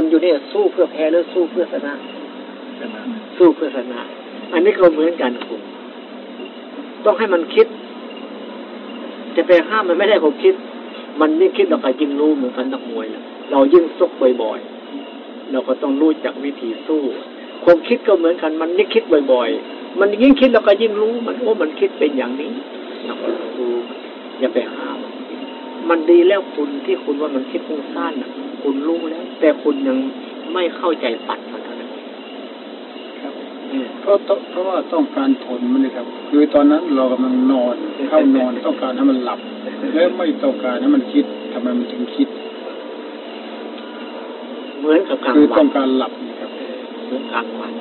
คนอยู่เนี่ยสู้เพื่อแพ้หรือสู้เพื่อชนะ สู้เพื่อชนะ อันนี้ก็เหมือนกันคุณต้องให้มันคิด จะไปห้ามมันไม่ได้ผมคิด มันยิ่งคิดเราก็ยิ่งรู้เหมือนกันนักมวยเรายิ่งซกบ่อยๆเราก็ต้องรู้จักวิธีสู้ความคิดก็เหมือนกัน มันยิ่งคิดบ่อยๆ มันยิ่งคิดเราก็ยิ่งรู้ มันโอ้มันคิดเป็นอย่างนี้เราก็รู้อย่าไปห้าม มันดีแล้วคุณที่คุณว่ามันคิดฟุ้งซ่านนะ คุณรู้แล้ว แต่คุณยังไม่เข้าใจปัดมันเท่านั้นเพราะเพราะว่าต้องการทนมันเลยครับ คือตอนนั้นเรากำลังนอนเข้านอนต้องการให้มันหลับ แล้วไม่ต้องการให้มันคิดทำไมมันถึงคิดเหมือนกับกลางวันคือต้องการหลับครับเหมือนกลางวัน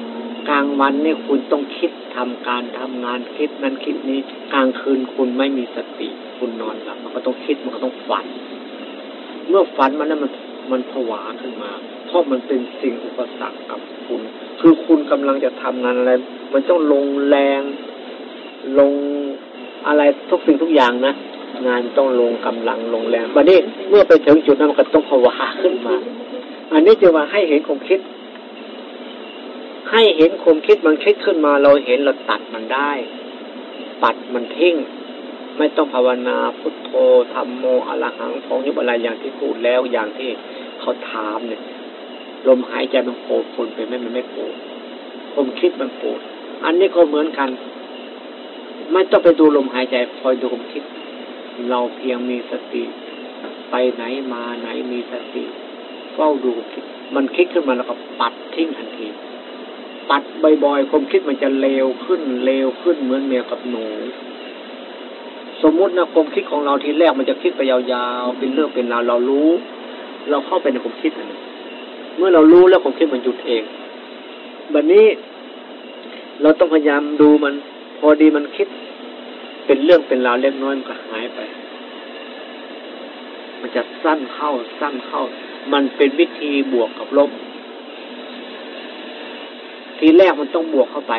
กลางวันนี่คุณต้องคิดทำการทำงานคิดนั้นคิดนี้กลางคืนคุณไม่มีสติ คุณนอนหลับมันก็ต้องคิดมันก็ต้องฝัน เมื่อฝันมันนั้นมัน มันผวาขึ้นมา เพราะมันเป็นสิ่งอุปสรรคกับคุณ คือคุณกำลังจะทำงานอะไร มันต้องลงแรง ลงอะไรทุกสิ่งทุกอย่างนะ งานต้องลงกำลังลงแรงวันนี้เมื่อไปถึงจุดนั้นมันก็ต้องผวาขึ้นมา อันนี้จะว่าให้เห็นความคิด ให้เห็นความคิดมันคิดขึ้นมา เราเห็นเราตัดมันได้ ปัดมันทิ้ง ไม่ต้องภาวนาพุทโธธรรมโมอรหังของยุบอะไรอย่างที่พูดแล้วอย่างที่เขาถามเนี่ย ลมหายใจมันโกรธคนไปไม่มันไม่โกรธผมคิดมันโกรธอันนี้ก็เหมือนกัน ไม่ต้องไปดูลมหายใจคอยดูผมคิด เราเพียงมีสติ ไปไหนมาไหนมีสติเฝ้าดูคิด มันคิดขึ้นมาแล้วก็ปัดทิ้งทันทีปัดบ่อยๆความคิดมันจะเลวขึ้นเลวขึ้นเหมือนเมียกับหนู สมมุตินะความคิดของเราทีแรกมันจะคิดไปยาวๆ เป็นเรื่องเป็นราวเรารู้ เราเข้าไปในความคิดนั้นเมื่อเรารู้แล้วความคิดมันหยุดเองแบบนี้เราต้องพยายามดูมัน พอดีมันคิด เป็นเรื่องเป็นราวเล็กน้อยมันก็หายไป มันจะสั้นเข้าสั้นเข้า มันเป็นวิธีบวกกับลบ ทีแรกมันต้องบวกเข้าไป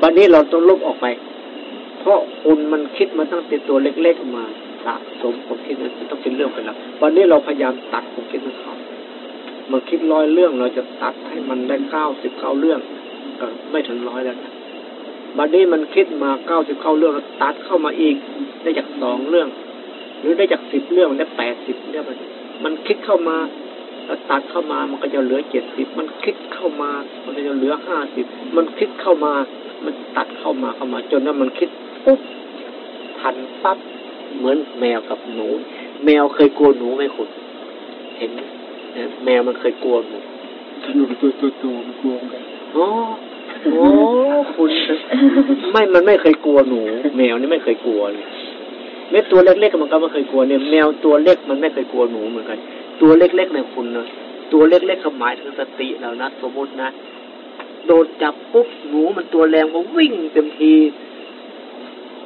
บัดนนี้เราต้องลบออกไป เพราะคุณมันคิดมาตั้งแต่ตัวเล็กๆมาสะสมความคิดนั้นต้องเป็นเรื่องไปแล้ววันนี้เราพยายามตัดความคิดนั้นเขามันคิดร้อยเรื่องเราจะตัดให้มันได้เก้าสิบเก้าเรื่องก็ไม่ถึงร้อยแล้วนะบัดนี้มันคิดมาเก้าสิบเก้าเรื่องเราตัดเข้ามาอีก ได้จากสองเรื่อง หรือได้จากสิบเรื่องได้แปดสิบเรื่องมันคิดเข้ามาแล้วตัดเข้ามามันก็จะเหลือเจ็ดสิบมันคิดเข้ามา มันก็จะเหลือห้าสิบมันคิดเข้ามา มันตัดเข้ามาเข้ามา จนนั้นมันคิด ปุ๊บทันปั๊บเหมือนแมวกับหนู แมวเคยกลัวหนูไหมคุณเห็นไหมแมวมันเคยกลัวหนูหนูตัวตัวตัวมันกลัวกันอ๋อโอ้คุณไม่มันไม่เคยกลัวหนู แมวนี่ไม่เคยกลัวเลยเม็ดตัวเล็กๆมันก็ไม่เคยกลัวเนี่ยแมวตัวเล็กมันไม่เคยกลัวหนูเหมือนกัน ตัวเล็กๆในคุณนะตัวเล็กๆหมายถึงสติแล้วนะสมมตินะโดนจับปุ๊บหนูมันตัวแรงก็วิ่งเต็มที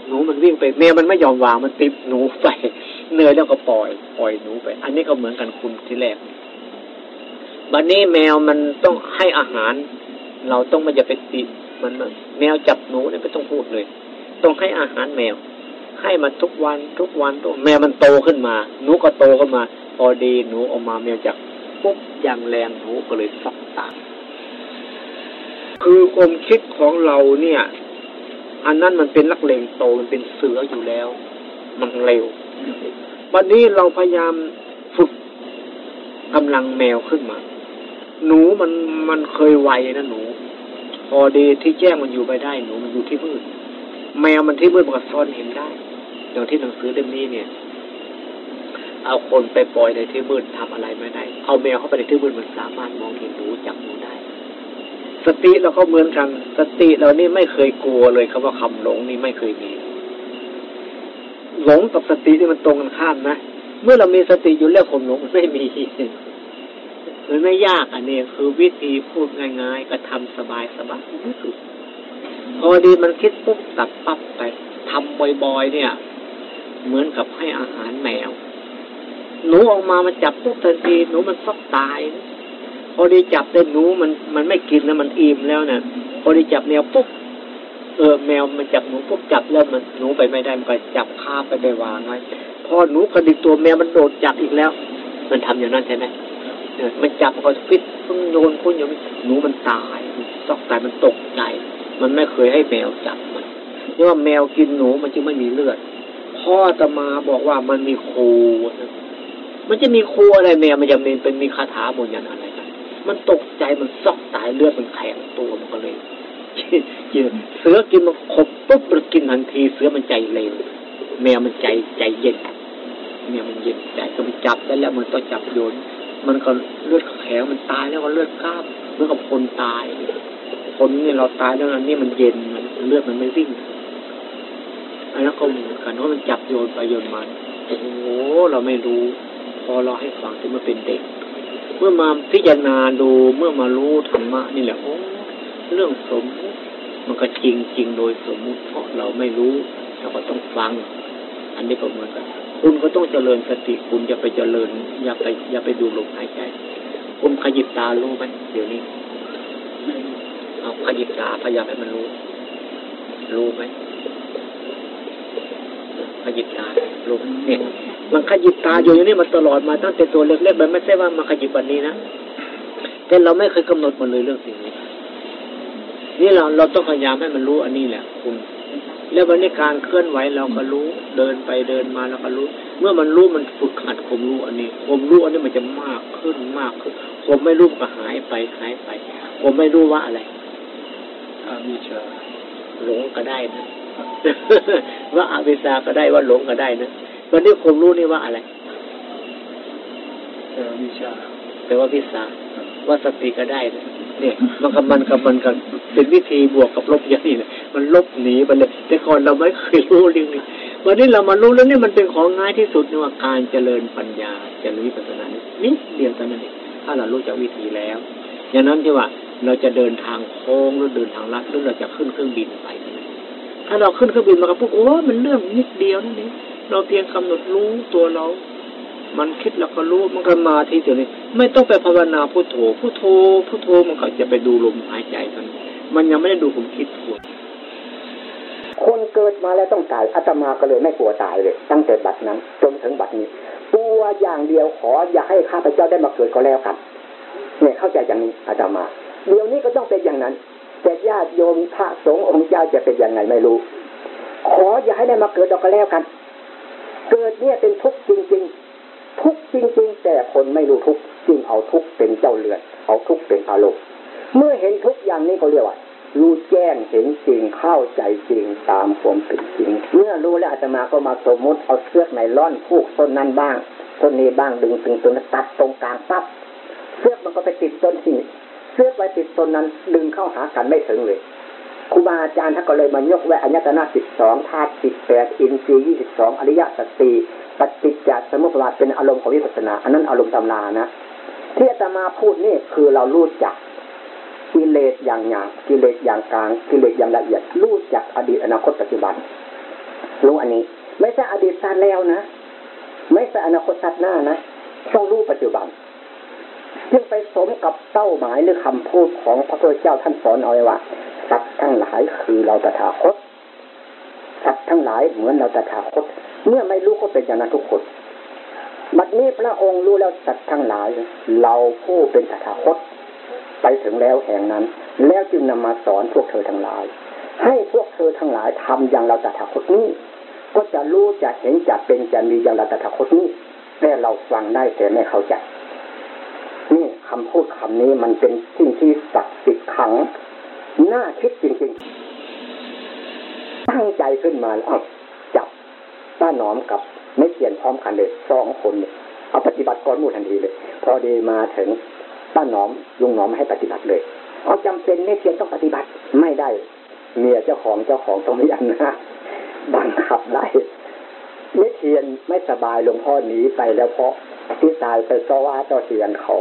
หนูมันวิ่งไปแมวมันไม่ยอมวางมันติดหนูไปเหนื่อยแล้วก็ปล่อย ปล่อยหนูไป อันนี้ก็เหมือนกันคุณที่แรกบัดนนี้แมวมันต้องให้อาหาร เราต้องไม่จะไปติดมันแมวจับหนูเนี่ยไม่ต้องพูดเลย ต้องให้อาหารแมว ให้มันทุกวันทุกวันทุกแมวมันโตขึ้นมา หนูก็โตขึ้นมา พอดีหนูออกมาแมวจากปุ๊บอย่างแรงหนูก็เลยฟอกตาคือความคิดของเราเนี่ย อันนั้นมันเป็นนักเลงโตมันเป็นเสืออยู่แล้ว มันเร็ววันนี้เราพยายามฝึกกำลังแมวขึ้นมา หนูมันมันเคยไวนะหนู พอดีที่แจ้งมันอยู่ไปได้หนูมันอยู่ที่มืดแมวมันที่มืดมันก็ซ่อนเห็นได้อย่างที่หนังสือเล่มนี้เนี่ย เอาคนไปปล่อยในที่มืดทำอะไรไม่ได้ เอาแมวเข้าไปในที่มืดมันสามารถมองเห็นหนูจับหนูได้ สติเราก็เหมือนกัน สติเรานี่ไม่เคยกลัวเลยคำว่าคำหลงนี่ไม่เคยมี หลงกับสตินี่มันตรงกันข้ามนะเมื่อเรามีสติอยู่แล้วความหลงมันไม่มีมันไม่ยากอันนี้คือวิธีพูดง่ายๆก็ทำสบายสบายที่สุดพอดีมันคิดปุ๊บตัดปั๊บไปทำบ่อยๆเนี่ย เหมือนกับให้อาหารแมว หนูออกมามันจับปุ๊บทันทีหนูมันฟักตายนะ พอไดีจับได้หนูมันมันไม่กินแล้วมันอิ่มแล้วเนะ่ยพอไดีจับแมวปุ๊บเออแมวมันจับหนูปุ๊บจับแล้วมันหนูไปไม่ได้มันก็จับคาไปไปวางไว้พอหนูกระดิกตัวแมวมันโดดจับอีกแล้ว มันทำอย่างนั้นใช่ไหมเนี่ยมันจับก็ฟิตพึ่งโยนพุ่งโยนหนูมันตายตอกใจมันตกใจมันไม่เคยให้แมวจับมันนี่ว่าแมวกินหนูมันจึงไม่มีเลือดพ่อตมาบอกว่ามันมีโคมันจะมีโคอะไรแมวมันจะมีเป็นมีคาถาบนยันอะไรกั มันตกใจมันซอกตายเลือดมันแข็งตัวมันก็เลยเสือกินมันขบปุ๊บมันกินทันที เสือมันใจเร็วแมวมันใจใจเย็นแมวมันเย็นใจก็ไปจับได้แล้วมันต้องจับโยน มันก็เลือดแข็งมันตายแล้วก็เลือดกล้ามเมื่อกับคนตาย คนนี่เราตายแล้วอันนี้มันเย็นมันเลือดมันไม่วิ่งอันนั้นก็เหมือนกันว่ามันจับโยนไปโยนมาโอ้โหเราไม่รู้ พอเราให้ฟังที่มันเป็นเด็ก มื่อมาพิจารณาดูเมื่อมารู้ธรรมะนี่แหละโอ้เรื่องสมมุติมันก็จริงจริงโดยสมมุติ เพราะเราไม่รู้เราก็ต้องฟัง อันนี้ก็เหมือนกันคุณก็ต้องเจริญสติคุณอย่าไปเจริญ อย่าไปอย่าไปดูลมหายใจคุณขยิบตารู้ไหมเดี๋ยวนี้เอาขยิบตาพยายามให้มันรู้ รู้ไหมขยิบตารู้ไหมเนี่ย มันขยิบตาอยู่อย่างนี้มาตลอดมาตั้งแต่ตัวเล็กๆมันไม่ใช่ว่ามาขยิบวันนี้นะแต่เราไม่เคยกำหนดมันเลยเรื่องสิ่งนี้ นี่เราเราต้องพยายามให้มันรู้อันนี้แหละคุณแล้ววันนี้การเคลื่อนไหวเราก็รู้ เดินไปเดินมาเราก็รู้ เมื่อมันรู้มันฝึกหัดความรู้อันนี้ความรู้อันนี้มันจะมากขึ้นมากขึ้นผมไม่รู้ก็หายไปหายไป ผมไม่รู้ว่าอะไรอาวิชาหลงก็ได้นะว่าอาวิชาก็ได้ว่าหลงก็ได้นะ วันนี้ความรู้นี่ว่าอะไรอาวิชาแปลว่าวิชาว่าสติก็ได้นะเนี่ยมันกับมันกับมันกันเป็นวิธีบวกกับลบอย่างนี้นะมันลบหนีไปเลย แต่ก่อนเราไม่เคยรู้เรื่องนี้วันนี้เรามารู้เรื่องนี้มันเป็นของง่ายที่สุดนี่ว่าการเจริญปัญญาเจริญวิปัสสนานี่นิดเดียวเท่านั้นเองถ้าเรารู้จักวิธีแล้วอย่างนั้นที่ว่าเราจะเดินทางโค้งหรือเดินทางลัดหรือเราจะขึ้นเครื่องบินไป ถ้าเราขึ้นเครื่องบินมาก็พูดโอ้มันเรื่องนิดเดียวนั่นเอง เราเพียงกำหนดรู้ตัวเรา มันคิดแล้วก็รู้มันก็มาที่เดียวนี้ ไม่ต้องไปภาวนาพุทโธพุทโธพุทโธมันก็จะไปดูลมหายใจกันมันยังไม่ได้ดูผมคิดทวคนเกิดมาแล้วต้องตายอาตมาก็เลยไม่กลัวตายเลย ตั้งแต่บัดนั้น จนถึงบัดนี้กลัวอย่างเดียวขออย่าให้ข้าพเจ้าได้มาเกิดก็แล้วกันเนี่ยเข้าใจอย่างนี้อาตมาเดี๋ยวนี้ก็ต้องเป็นอย่างนั้นแต่ญาติโยมพระสงฆ์องค์เจ้าจะเป็นยังไงไม่รู้ ขออย่าให้ได้มาเกิดก็แล้วกัน เกิดเนี่ยเป็นทุกข์จริง ๆ ทุกข์จริง ๆ แต่คนไม่รู้ทุกข์จึงเอาทุกข์เป็นเจ้าเรือน เอาทุกข์เป็นอารมณ์เมื่อเห็นทุกข์อย่างนี้ก็เรียกว่ารู้แจ้งเห็นจริงเข้าใจจริงตามความเป็นจริง เมื่อรู้แล้วอาตมาก็มาสมมติเอาเชือกไนล่อนผูกต้นนั้นบ้างต้นนี้บ้างดึงถึงต้นตัดตรงกลางปั๊บเชือกมันก็ไปติดต้นที่เชือกไว้ติดต้นนั้นดึงเข้าหากันไม่ถึงเลย ครูบาอาจารย์ท่านก็เลยมายกไว้อัญตนะสิบสองธาตุสิบแปดอินทรีย์ยี่สิบสองอริยสัจสี่ปฏิจจสมุปบาทเป็นอารมณ์ของวิปัสสนา อันนั้นอารมณ์ตำรานะที่อาตมาพูดนี่คือเรารู้จักกิเลสอย่างหยาบกิเลสอย่างกลางกิเลสอย่างละเอียด รู้จักอดีตอนาคตปัจจุบัน รู้อันนี้ ไม่ใช่อดีตชาติแล้วนะ ไม่ใช่อนาคตชาติหน้านะต้องรู้ปัจจุบันจึงไปสมกับเป้าหมายหรือคำพูดของพระพุทธเจ้าท่านสอนเอาไว้ว่า ทั้งหลายคือเราตถาคตสัตว์ทั้งหลายเหมือนเราตถาคต เมื่อไม่รู้ก็เป็นอย่างนั้นทุกคนบัดนี้พระองค์รู้แล้วสัตว์ทั้งหลาย เราผู้เป็นตถาคต ไปถึงแล้วแห่งนั้น แล้วจึงนำมาสอนพวกเธอทั้งหลาย ให้พวกเธอทั้งหลายทำอย่างเราตถาคตนี้ ก็จะรู้จะเห็นจะเป็นจะมีอย่างเราตถาคตนี้แต่เราฟังได้แต่ไม่เข้าใจนี่คำพูดคำนี้มันเป็นสิ่งที่ศักดิ์สิทธิ์ขัง น่าคิดจริงๆ ตั้งใจขึ้นมาแล้วจับป้าหนอมกับไม่เขียนพร้อมกันเลยสองคนเนี่ยเอาปฏิบัติก่อนมู่ทันทีเลย พอดีมาถึงป้าหนอมลุงหนอมให้ปฏิบัติเลย เอาจำเป็นไม่เขียนต้องปฏิบัติไม่ได้ เมียเจ้าของเจ้าของต้องมีอำนาจบังคับไล่ไม่เทียนไม่สบายหลวงพ่อหนีไปแล้วเพราะที่ตายไปก็ว่าเจ้าเทียนเขา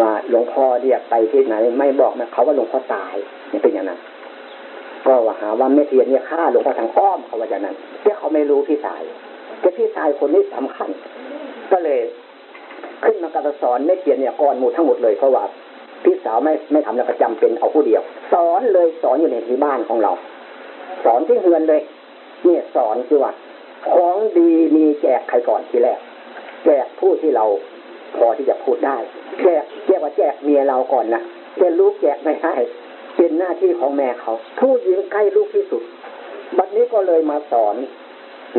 ว่าหลวงพ่อเรียกไปที่ไหน ไม่บอกนะเขาว่าหลวงพ่อตาย เป็นอย่างนั้นก็ว่าหาว่าไม่เทียนเนี่ยฆ่าหลวงพ่อทางอ้อมเขาว่าอย่างนั้นแต่เขาไม่รู้พี่ชายแต่พี่ชายคนนี้สำคัญ ก็เลย ขึ้นมากระสอนไม่เทียนเนี่ยก่อนหมู่ทั้งหมดเลยเพราะว่าพี่สาวไม่ไม่ทำแล้วก็จำเป็นเอาผู้เดียว สอนเลยสอนอยู่ในที่บ้านของเรา สอนที่เฮือนเลย เนี่ยสอนคือว่าของดีมีแจกใครก่อนทีแรกแจกผู้ที่เราพอที่จะพูดได้แจกแจกว่าแจกเมียเราก่อนนะแต่ลูกแจกไม่ได้ เป็นหน้าที่ของแม่เขาผู้หญิงใกล้ลูกที่สุด บัดนี้ก็เลยมาสอน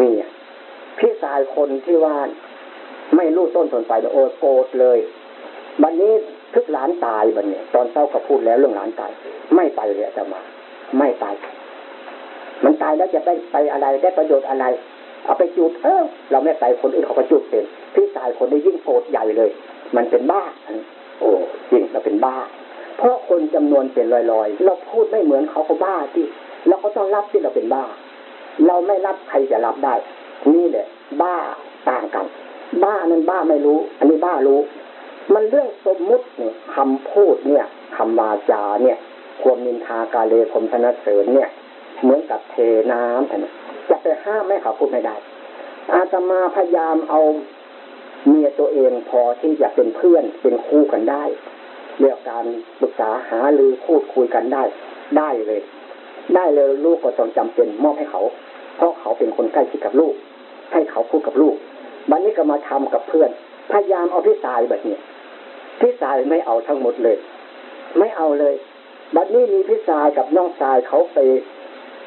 นี่พี่ชายคนที่ว่าไม่รู้ต้นสนไปโอโกรธเลยบัดนี้ทึกหลานตายบัดนี้ตอนเศร้าก็พูดแล้วเรื่องหลานตาย ไม่ไปเลยจะมา ไม่ไป มันตายแล้วจะได้ไปอะไรได้ประโยชน์อะไร เอาไปจุดเออเราไม่ไปคนอื่นเขาก็จุดเป็นพี่ชายคนนี้ยิ่งโกรธใหญ่เลย มันเป็นบ้าโอ้จริงเราเป็นบ้า เพราะคนจำนวนเป็นลอยๆ เราพูดไม่เหมือนเขาเขาบ้าที่เราก็ต้องรับที่เราเป็นบ้า เราไม่รับใครจะรับได้ นี่แหละ บ้าต่างกัน บ้านั้นบ้าไม่รู้ อันนี้บ้ารู้ มันเรื่องสมมุติเนี่ยคำพูดเนี่ยคำวาจาเนี่ยความนินทากาเลคมชนะเสริญเนี่ย เหมือนกับเทน้ำนะจะไปห้ามไม่เขาพูดไม่ได้ อาตมาพยายามเอาเมียตัวเองพอที่จะเป็นเพื่อนเป็นคู่กันได้ เรื่องการปรึกษาหาหรือพูดคุยกันได้ ได้เลย ได้เลยลูกก็ต้องจำเป็นมอบให้เขา เพราะเขาเป็นคนใกล้ชิดกับลูก ให้เขาพูดกับลูกบัดนนี้ก็มาทำกับเพื่อน พยายามเอาพี่สายแบบนี้พี่สายไม่เอาทั้งหมดเลย ไม่เอาเลยบัดนี้มีพี่สายกับน้องสายเขาไป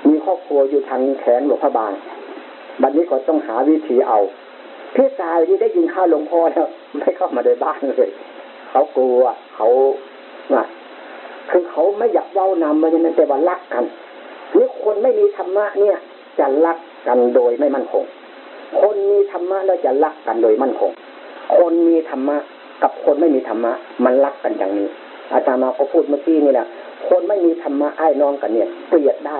มีครอบครัวอยู่ทางแขนหลวงพระบางบัดนี้ก็ต้องหาวิธีเอาพี่สายที่ได้ยินข้าวหลวงพ่อแล้วไม่เข้ามาในบ้านเลย เขากลัวเขาน่ะคือเขาไม่อยากเว้านำมาอย่างนั้นแต่ว่ารักกันนี่คนไม่มีธรรมะเนี่ย จะรักกันโดยไม่มั่นคง คนมีธรรมะแล้วจะรักกันโดยมั่นคง คนมีธรรมะกับคนไม่มีธรรมะมันรักกันอย่างนี้ อาจารย์มาก็พูดเมื่อกี้นี่แหละคนไม่มีธรรมะไอ้น้องกันเนี่ยเกลียดได้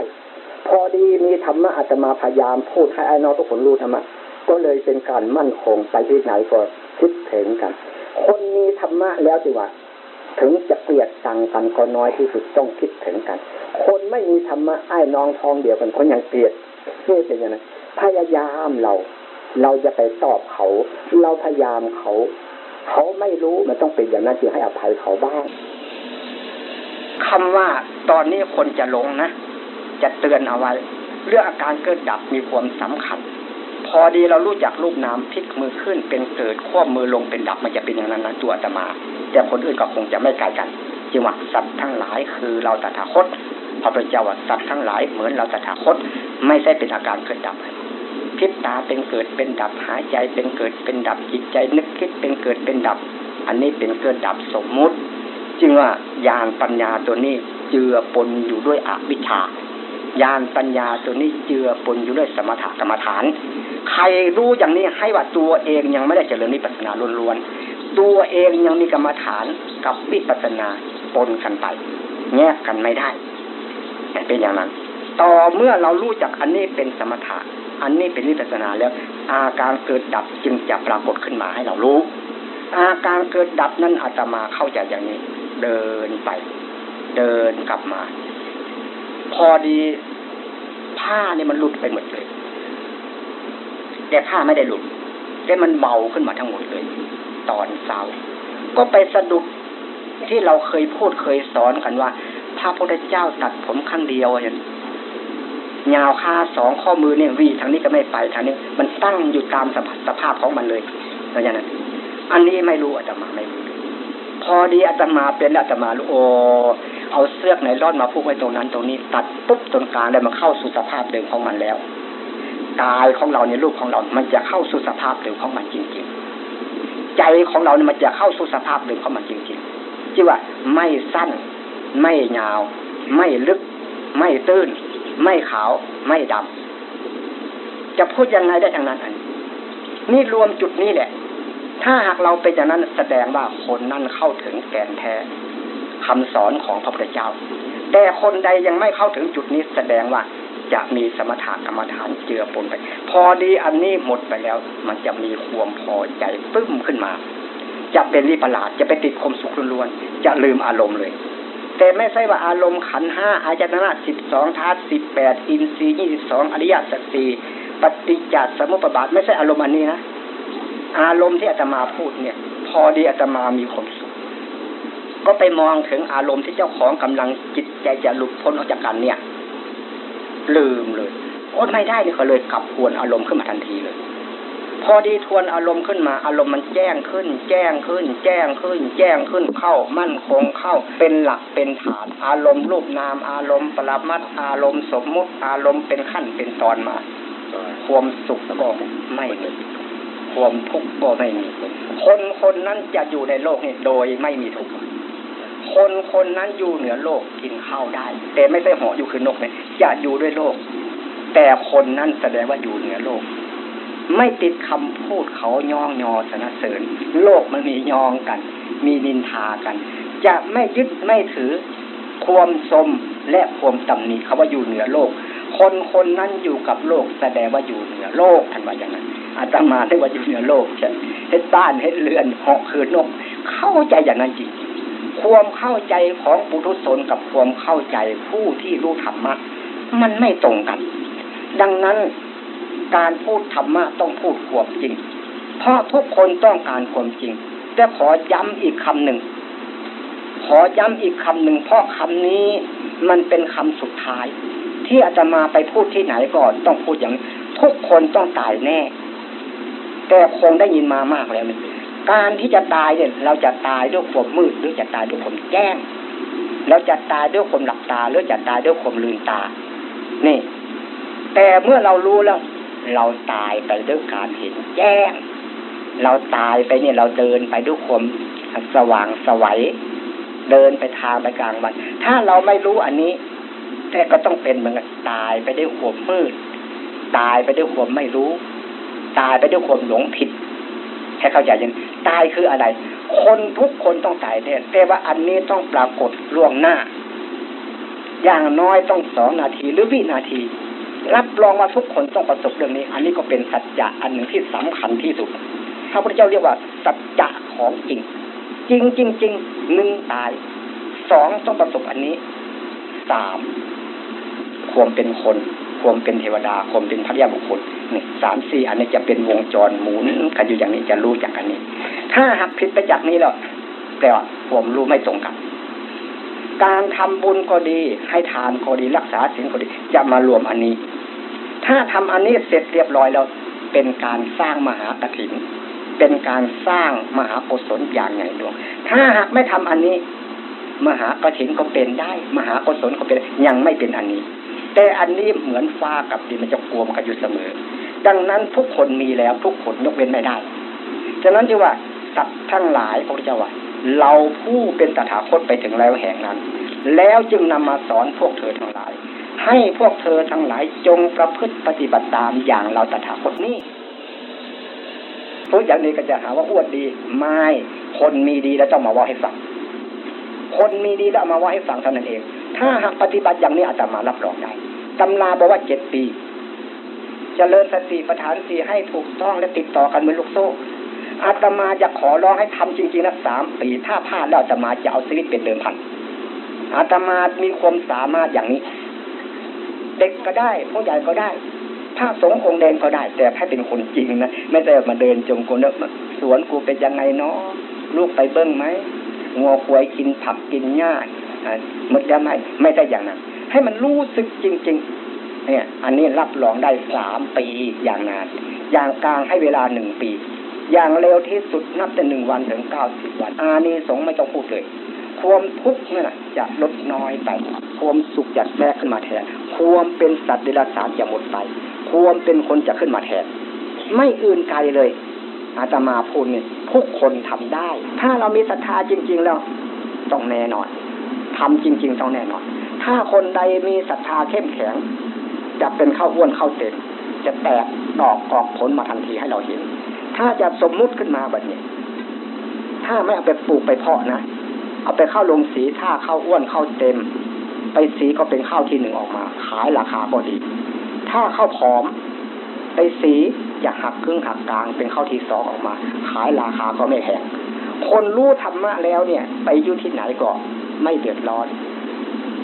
พอดีมีธรรมะอาตมาพยายามพูดให้ไอ้น้องทุกคนรู้ธรรมะก็เลยเป็นการมั่นคงไปที่ไหนก็คิดถึงกัน คนมีธรรมะแล้วจิว่าถึงจะเกลียดตังกันก็น้อยที่สุดต้องคิดถึงกัน คนไม่มีธรรมะไอ้น้องทองเดียวกันคนยังเกลียดนี่เป็นยังไงพยายามเรา เราจะไปตอบเขา เราพยายามเขา เขาไม่รู้มันต้องเป็นอย่างนั้นจึงให้อภัยเขาบ้างคำว่าตอนนี้คนจะลงนะ จะเตือนเอาไว้ เรื่องอาการเกิดดับมีความสำคัญ อดีเรารู้จักรูปน้ำพลิกมือขึ้นเป็นเกิดควบมือลงเป็นดับมันจะเป็นอย่างนั้นนะตัวอาตมา แต่คนอื่นก็คงจะไม่ไกลกันจึงว่าสัตว์ทั้งหลายคือเราตถาคตพระพุทธเจ้าว่าสัตว์ทั้งหลายเหมือนเราตถาคตไม่ใช่เป็นอาการเกิดดับพิษตาเป็นเกิดเป็นดับหายใจเป็นเกิดเป็นดับจิตใจนึกคิดเป็นเกิดเป็นดับ อันนี้เป็นเกิดดับสมมุติ จึงว่าญาณปัญญาตัวนี้เจือปนอยู่ด้วยอวิชชา ญาณปัญญาตัวนี้เจือปนอยู่ด้วยสมถกรรมฐาน ใครรู้อย่างนี้ให้ว่าตัวเองยังไม่ได้เจริญนิพพานาล้วนๆตัวเองยังมีกรรมฐานกับวิปัสสนาปนกันไปแยกกันไม่ได้เป็นอย่างนั้น ต่อเมื่อเรารู้จักอันนี้เป็นสมถะอันนี้เป็นวิปัสสนาแล้ว อาการเกิดดับจึงจะปรากฏขึ้นมาให้เรารู้ อาการเกิดดับนั้นอาตมาเข้าใจอย่างนี้ เดินไป เดินกลับมา พอดี ผ้าเนี่ยมันหลุดไปหมดเลย แต่ผ้าไม่ได้หลุดแต่มันเบาขึ้นมาทั้งหมดเลย ตอนเช้าก็ไปสะดุดที่เราเคยพูดเคยสอนกันว่าพระพุทธเจ้าตัดผมข้างเดียวอย่างยาวค่าสองข้อมือเนี่ยวีทางนี้ก็ไม่ไปทางนี้ มันตั้งอยู่ตามสภาพสภาพของมันเลยแล้วอย่างนั้นอันนี้ไม่รู้อาตมาไม่รู้พอดีอาตมาเป็นอาตมาลูโอ เอาเสื้อในร่อนมาพูกไว้ตรงนั้นตรงนี้ตัดปุ๊บตรงกลางแล้วมันเข้าสู่สภาพเดิมของมันแล้วกายของเราในรูปของเรา มันจะเข้าสู่สภาพเดิมของมันจริงๆ ใจของเราเนี่ยมันจะเข้าสู่สภาพเดิมของมันจริงๆที่ว่าไม่สั้น ไม่ยาว ไม่ลึก ไม่ตื้น ไม่ขาว ไม่ดำจะพูดยังไงได้ทั้งนั้นอันนี่รวมจุดนี้แหละ ถ้าหากเราเป็นอย่างนั้นแสดงว่าคนนั้นเข้าถึงแกนแท้ คำสอนของพระพุทธเจ้า แต่คนใดยังไม่เข้าถึงจุดนี้แสดงว่าจะมีสมถะกรรมฐานเจือปนไป พอดีอันนี้หมดไปแล้ว มันจะมีความพอใจปึ้มขึ้นมา จะเป็นวิปลาสจะไปติดความสุขล้วนๆจะลืมอารมณ์เลย แต่ไม่ใช่ว่าอารมณ์ขันห้าอายตนะสิบสองธาตุสิบแปดอินทรีย์ยี่สิบสองอริยสัจสี่ปฏิจจสมุปบาทไม่ใช่อารมณ์อันนี้นะอารมณ์ที่อาตมาพูดเนี่ย พอดีอาตมามีความสุข ก็ไปมองถึงอารมณ์ที่เจ้าของกำลังจิตใจจะหลุดพ้นออกจากกันเนี่ย ลืมเลยอดไม่ได้เนี่ยก็เลยกลับควนอารมณ์ขึ้นมาทันทีเลยพพอดีทวนอารมณ์ขึ้นมา อารมณ์มันแจ้งขึ้น แจ้งขึ้น แจ้งขึ้น แจ้งขึ้นเข้า มั่นคงเข้า เป็นหลักเป็นฐาน อารมณ์รูปนาม อารมณ์ปรมัตอารมณ์สมมุติอารมณ์เป็นขั้นเป็นตอนมาความสุขก็ไม่มีความทุกข์ก็ไม่มีคนคนนั้นจะอยู่ในโลกนี้โดยไม่มีทุกข์ คนคนนั้นอยู่เหนือโลกกินข้าวได้ แต่ไม่ใช่หาะอยู่คือนกเนี่ยจะอยู่ด้วยโลก แต่คนนั้นแสดงว่าอยู่เหนือโลก ไม่ติดคำพูดเขาย่องยอสนเสริญ โลกมันมียองกัน มีนินทากัน จะไม่ยึดไม่ถือความสมและความตำหนิเขาว่าอยู่เหนือโลก คนคนนั้นอยู่กับโลก แสดงว่าอยู่เหนือโลกท่านว่าอย่างนั้นอาตมาได้ว่าอยู่เหนือโลกใช่เฮ็ดบ้านเฮ็ดเรือนเหาะคือนก เข้าใจอย่างนั้นจริง ความเข้าใจของปุถุชนกับความเข้าใจผู้ที่รู้ธรรมะ มันไม่ตรงกัน ดังนั้นการพูดธรรมะต้องพูดความจริง เพราะทุกคนต้องการความจริง แต่ขอย้ำอีกคำหนึ่ง ขอย้ำอีกคำหนึ่งเพราะคำนี้มันเป็นคำสุดท้าย ที่อาจจะมาไปพูดที่ไหนก่อนต้องพูดอย่างทุกคนต้องตายแน่ แต่คงได้ยินมามากแล้วนี่ การที่จะตายเนี่ยเราจะตายด้วยความมืดหรือจะตายด้วยความแจ้ง เราจะตายด้วยความหลับตาหรือจะตายด้วยความลืมตา นี่ แต่เมื่อเรารู้แล้ว เราตายไปด้วยการเห็นแจ้ง เราตายไปเนี่ยเราเดินไปด้วยความสว่างสวัยเดินไปทางไปกลางวัน ถ้าเราไม่รู้อันนี้ แต่ก็ต้องเป็นเหมือนกันตายไปด้วยความมืด ตายไปด้วยความไม่รู้ ตายไปด้วยความหลงผิด ให้เข้าใจยังตายคืออะไร คนทุกคนต้องตายแน่แต่ว่าอันนี้ต้องปรากฏล่วงหน้า อย่างน้อยต้องสองนาทีหรือวินาที รับรองว่าทุกคนต้องประสบเรื่องนี้ อันนี้ก็เป็นสัจจะอันหนึ่งที่สำคัญที่สุดพระพุทธเจ้าเรียกว่าสัจจะของจริง จริงจริงจริงหนึ่งตายสองต้องประสบอันนี้สามความเป็นคน ความเป็นเทวดาความเป็นพระยาบุคคลนี่สามสี่อันนี้จะเป็นวงจรหมุนกันอยู่อย่างนี้จะรู้จากอันนี้ ถ้าหักผิดไปจากนี้แล้วแต่ว่าผมรู้ไม่ตรงกัน การทำบุญก็ดี ให้ทานก็ดีรักษาศีลก็ดีจะมารวมอันนี้ ถ้าทำอันนี้เสร็จเรียบร้อยแล้วเป็นการสร้างมหากถิน เป็นการสร้างมหากุศลอย่างใหญ่หลวง ถ้าหากไม่ทำอันนี้ มหากถินก็เป็นได้ มหากุศลก็เป็นยังไม่เป็นอันนี้ แต่อันนี้เหมือนฟ้ากับดินมันจะกลัวมันก็อยู่เสมอ ดังนั้นทุกคนมีแล้วทุกคนยกเว้นไม่ได้ฉะนั้นจึงว่าสัตว์ทั้งหลายพระพุทธเจ้าว่าเราผู้เป็นตถาคตไปถึงแล้วแห่งนั้น แล้วจึงนำมาสอนพวกเธอทั้งหลาย ให้พวกเธอทั้งหลายจงประพฤติปฏิบัติตามอย่างเราตถาคตนี้พูดอย่างนี้ก็จะหาว่าอวดดี ไม่คนมีดีแล้วต้องมาว่าให้ฟังคนมีดีแล้วมาว่าให้ฟังเท่านั้นเอง ถ้าหากปฏิบัติอย่างนี้อาจจะมารับรองได้ตำราบอกว่าเจ็ดปีจเจริญสติปัฏฐานสี่ให้ถูกต้องและติดต่อกันเหมือนลูกโซ่อาตมาจะขอร้องให้ทำจริงๆนะสามปี ถ้าพลาดแล้วอาตมาจะเอาชีวิตเป็นเดิมพันอาตมามีความสามารถอย่างนี้ เด็กก็ได้ผู้ใหญ่ก็ได้ ถ้าสงองค์แดงก็ได้ แต่ให้เป็นคนจริงนะไม่ได้มาเดินจงกรมสวนกูเป็นยังไงเนาะลูกไปเบิ้งไหมงัวควายกินผักกินหญ้า มันจะไม่ไม่ได้อย่างนั้น ให้มันรู้สึกจริง ๆ เนี่ย อันนี้รับรองได้สามปีอย่างนาน อย่างกลางให้เวลาหนึ่งปี อย่างเร็วที่สุดนับแต่หนึ่งวันถึงเก้าสิบวัน อานี้สงไม่ต้องพูดเลยความทุกข์นั่นจะลดน้อยไป ความสุขจะแทรกขึ้นมาแทน ความเป็นสัตว์เดรัจฉานจะหมดไป ความเป็นคนจะขึ้นมาแทน ไม่อื่นไกลเลย อาตมาพูดเนี่ยทุกคนทำได้ ถ้าเรามีศรัทธาจริง ๆ แล้ว ต้องแน่นอน ทำจริง ๆ ต้องแน่นอน ถ้าคนใดมีศรัทธาเข้มแข็ง จะเป็นข้าวอ้วนข้าวเต็มจะแตกดอกออกผลมาทันทีให้เราเห็น ถ้าจะสมมุติขึ้นมาแบบนี้ ถ้าไม่เอาไปปลูกไปเพาะนะ เอาไปเข้าลงสีถ้าข้าวอ้วนข้าวเต็ม ไปสีก็เป็นข้าวที่หนึ่งออกมา ขายราคาก็ดี ถ้าข้าวผอม ไปสีจะหักครึ่งหักกลาง เป็นข้าวที่สองออกมา ขายราคาก็ไม่แพงคนรู้ธรรมะแล้วเนี่ย ไปอยู่ที่ไหนก็ ไม่เดือดร้อน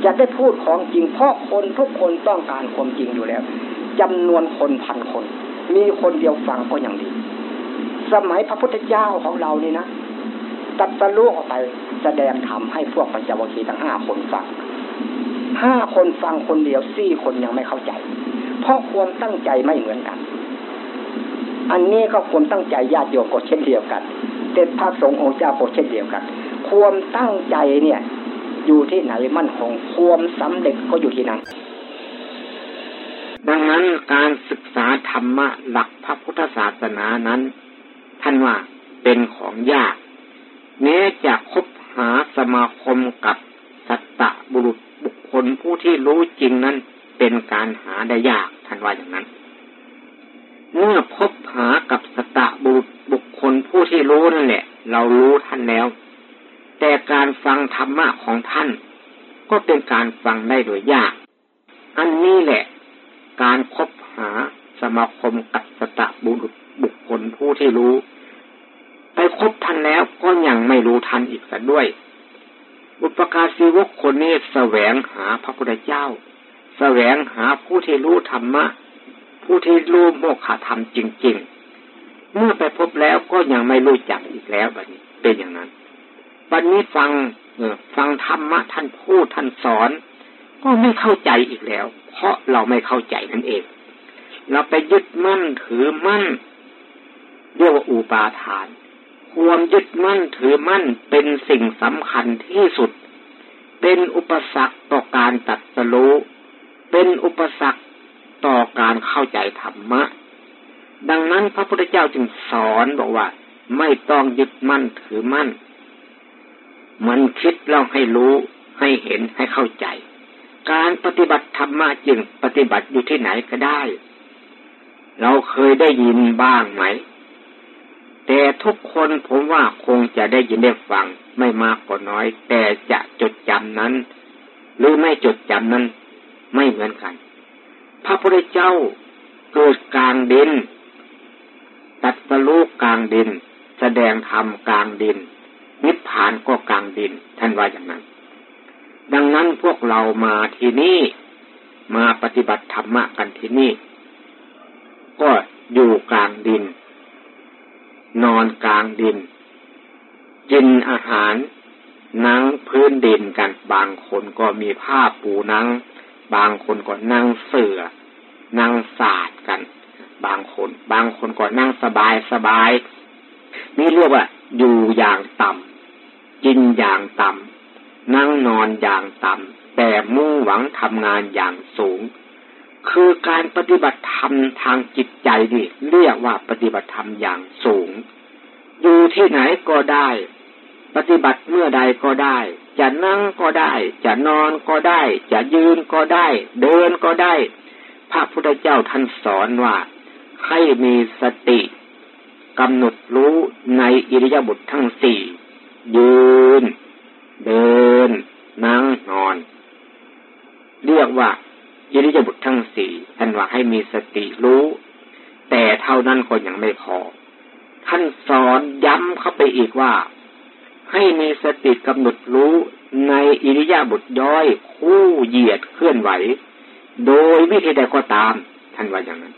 จะได้พูดของจริง เพราะคนทุกคนต้องการความจริงอยู่แล้วจำนวนคนพันคน มีคนเดียวฟังก็ยังดี สมัยพระพุทธเจ้าของเรานี่นะตัดสรู้ออกไปแสดงธรรมให้พวกปัญจวัคคีย์ทั้งห้าคนฟังห้าคนฟังคนเดียวสี่คนยังไม่เข้าใจ เพราะความตั้งใจไม่เหมือนกัน อันนี้ก็ควรตั้งใจญาติโยมก็เช่นเดียวกันเด็ดพระสงฆ์องค์เจ้าก็เช่นเดียวกัน ควรตั้งใจเนี่ย อยู่ที่ไหนมั่นคงควรสำเร็จก็อยู่ที่นั้น ดังนั้นการศึกษาธรรมะหลักพระพุทธศาสนานั้น ท่านว่าเป็นของยากแม้จะคบหาสมาคมกับสัตตะบุรุษบุคคลผู้ที่รู้จริงนั้นเป็นการหาได้ยากท่านว่าอย่างนั้น เมื่อพบหากับสตะบุรุษบุคคลผู้ที่รู้นั่นแหละ เรารู้ท่านแล้ว รรมะของท่าน ก็เป็นการฟังได้โดยยาก อันนี้แหละ การคบหาสมาคมกับสตะบุรุษบุคคลผู้ที่รู้ ไปคบท่านแล้วก็ยังไม่รู้ท่านอีกสักด้วย อุปการศีวกคนนี้แสวงหาพระพุทธเจ้า แสวงหาผู้ที่รู้ธรรมะ ผู้ที่รู้โมฆะธรรมจริง ๆ เมื่อไปพบแล้วก็ยังไม่รู้จักอีกแล้วแบัดนี้เป็นอย่างนั้น วันนี้ฟัง ฟังธรรมะท่านพูดท่านสอน ก็ไม่เข้าใจอีกแล้ว เพราะเราไม่เข้าใจนั่นเอง เราไปยึดมั่นถือมั่นเรียกว่าอุปาทานความยึดมั่นถือมั่นเป็นสิ่งสำคัญที่สุด เป็นอุปสรรคต่อการตัดสรู้ เป็นอุปสรรคต่อการเข้าใจธรรมะ ดังนั้นพระพุทธเจ้าจึงสอนบอกว่า ไม่ต้องยึดมั่นถือมั่น มันคิดแล้วให้รู้ให้เห็นให้เข้าใจ การปฏิบัติธรรมะจึงปฏิบัติอยู่ที่ไหนก็ได้ เราเคยได้ยินบ้างไหม แต่ทุกคนผมว่าคงจะได้ยินได้ฟังไม่มากก็น้อย แต่จะจดจำนั้น หรือไม่จดจำนั้น ไม่เหมือนกัน พระพุทธเจ้าเกิดกลางดิน ตัดสลูกกลางดิน แสดงธรรมกลางดิน นิพพานก็กลางดิน ท่านว่าอย่างนั้น ดังนั้นพวกเรามาที่นี่มาปฏิบัติธรรมะกันที่นี่ ก็อยู่กลางดิน นอนกลางดิน กินอาหารนั่งพื้นดินกันบางคนก็มีผ้าปูนั่ง บางคนก็นั่งเสือนั่งศาสตร์กัน บางคน บางคนก็นั่งสบายสบายนี่เรียกว่าอยู่อย่างต่ำ กินอย่างต่ำนั่งนอนอย่างต่ำแต่มุ่งหวังทำงานอย่างสูง คือการปฏิบัติธรรมทางจิตใจดิเรียกว่าปฏิบัติธรรมอย่างสูง อยู่ที่ไหนก็ได้ ปฏิบัติเมื่อใดก็ได้ จะนั่งก็ได้ จะนอนก็ได้ จะยืนก็ได้ เดินก็ได้ พระพุทธเจ้าท่านสอนว่า ให้มีสติกำหนดรู้ในอิริยาบถททั้งสี่ ยืน เดิน นั่งนอน เรียกว่าอิริยาบถททั้งสี่ท่านว่าให้มีสติรู้ แต่เท่านั้นก็ยังไม่พอ ท่านสอนย้ำเข้าไปอีกว่า ให้มีสติกำหนดรู้ในอิริยาบถย่อยคู่เหยียดเคลื่อนไหว โดยวิธีใดก็ตาม ท่านว่าอย่างนั้น